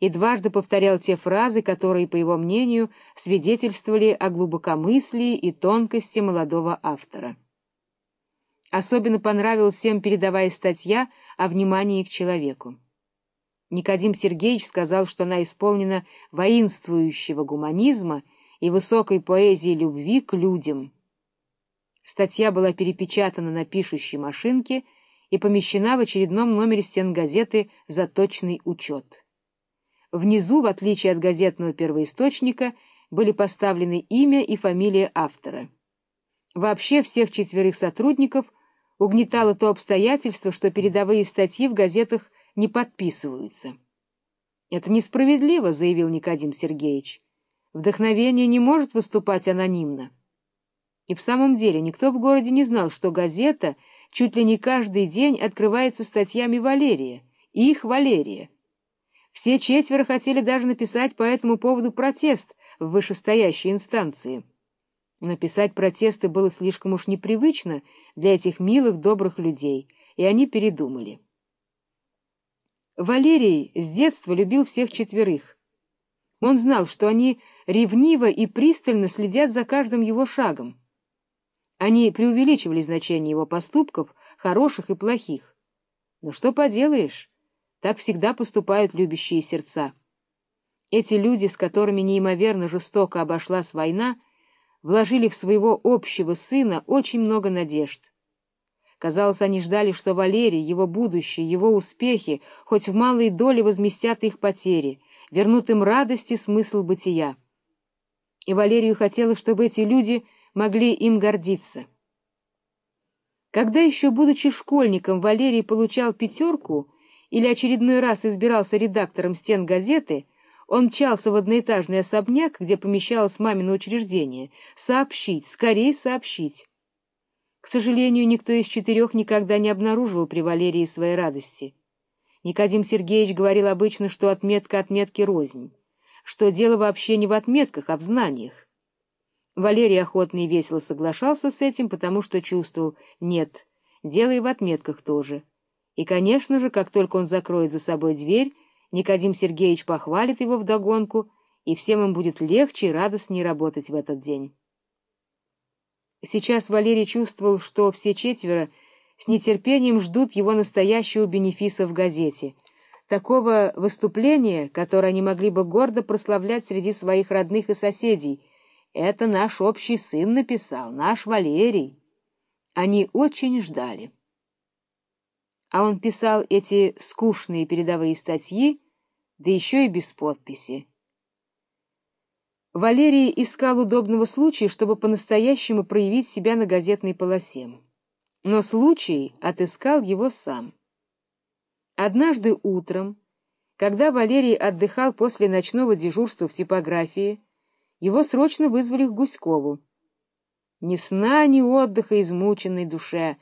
и дважды повторял те фразы, которые, по его мнению, свидетельствовали о глубокомыслии и тонкости молодого автора. Особенно понравилась всем передовая статья о внимании к человеку. Никодим Сергеевич сказал, что она исполнена воинствующего гуманизма и высокой поэзии любви к людям. Статья была перепечатана на пишущей машинке и помещена в очередном номере стенгазеты «За точный учет». Внизу, в отличие от газетного первоисточника, были поставлены имя и фамилия автора. Вообще всех четверых сотрудников угнетало то обстоятельство, что передовые статьи в газетах не подписываются. «Это несправедливо», — заявил Никодим Сергеевич. «Вдохновение не может выступать анонимно». И в самом деле никто в городе не знал, что газета чуть ли не каждый день открывается статьями Валерия, их Валерия. Все четверо хотели даже написать по этому поводу протест в вышестоящей инстанции. Написать протесты было слишком уж непривычно для этих милых, добрых людей, и они передумали. Валерий с детства любил всех четверых. Он знал, что они ревниво и пристально следят за каждым его шагом. Они преувеличивали значение его поступков, хороших и плохих. Но что поделаешь, так всегда поступают любящие сердца. Эти люди, с которыми неимоверно жестоко обошлась война, вложили в своего общего сына очень много надежд. Казалось, они ждали, что Валерий, его будущее, его успехи хоть в малой доле возместят их потери, вернут им радость и смысл бытия. И Валерию хотелось, чтобы эти люди могли им гордиться. Когда еще, будучи школьником, Валерий получал пятерку или очередной раз избирался редактором стен газеты, он мчался в одноэтажный особняк, где помещалось мамино учреждение, сообщить, скорее сообщить. К сожалению, никто из четырех никогда не обнаруживал при Валерии своей радости. Никодим Сергеевич говорил обычно, что отметка отметки рознь, что дело вообще не в отметках, а в знаниях. Валерий охотно и весело соглашался с этим, потому что чувствовал, нет, дело и в отметках тоже. И, конечно же, как только он закроет за собой дверь, Никодим Сергеевич похвалит его вдогонку, и всем им будет легче и радостнее работать в этот день. Сейчас Валерий чувствовал, что все четверо с нетерпением ждут его настоящего бенефиса в газете, такого выступления, которое они могли бы гордо прославлять среди своих родных и соседей. Это наш общий сын написал, наш Валерий. Они очень ждали. А он писал эти скучные передовые статьи, да еще и без подписи. Валерий искал удобного случая, чтобы по-настоящему проявить себя на газетной полосе. Но случай отыскал его сам. Однажды утром, когда Валерий отдыхал после ночного дежурства в типографии, его срочно вызвали к Гуськову. Ни сна, ни отдыха измученной душе,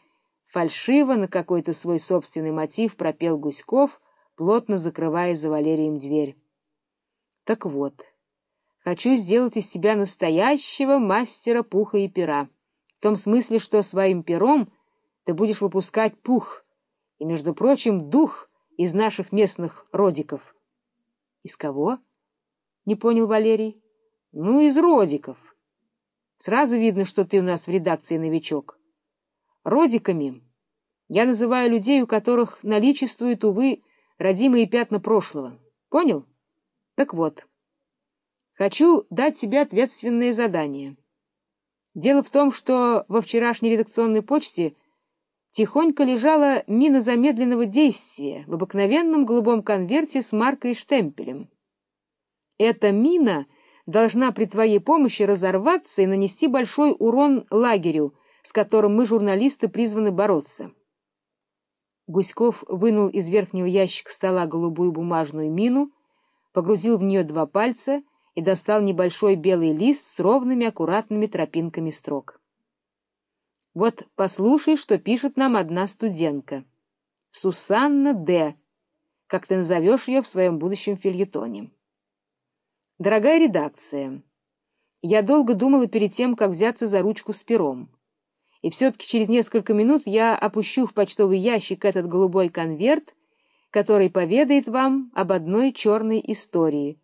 фальшиво на какой-то свой собственный мотив пропел Гуськов, плотно закрывая за Валерием дверь. Так вот... Хочу сделать из тебя настоящего мастера пуха и пера, в том смысле, что своим пером ты будешь выпускать пух и, между прочим, дух из наших местных родиков. — Из кого? — не понял Валерий. — Ну, из родиков. Сразу видно, что ты у нас в редакции новичок. Родиками я называю людей, у которых наличествуют, увы, родимые пятна прошлого. Понял? Так вот... Хочу дать тебе ответственное задание. Дело в том, что во вчерашней редакционной почте тихонько лежала мина замедленного действия в обыкновенном голубом конверте с маркой и штемпелем. Эта мина должна при твоей помощи разорваться и нанести большой урон лагерю, с которым мы, журналисты, призваны бороться. Гуськов вынул из верхнего ящика стола голубую бумажную мину, погрузил в нее два пальца — и достал небольшой белый лист с ровными аккуратными тропинками строк. Вот послушай, что пишет нам одна студентка. Сусанна Д., как ты назовешь ее в своем будущем фильетоне. Дорогая редакция, я долго думала перед тем, как взяться за ручку с пером. И все-таки через несколько минут я опущу в почтовый ящик этот голубой конверт, который поведает вам об одной черной истории —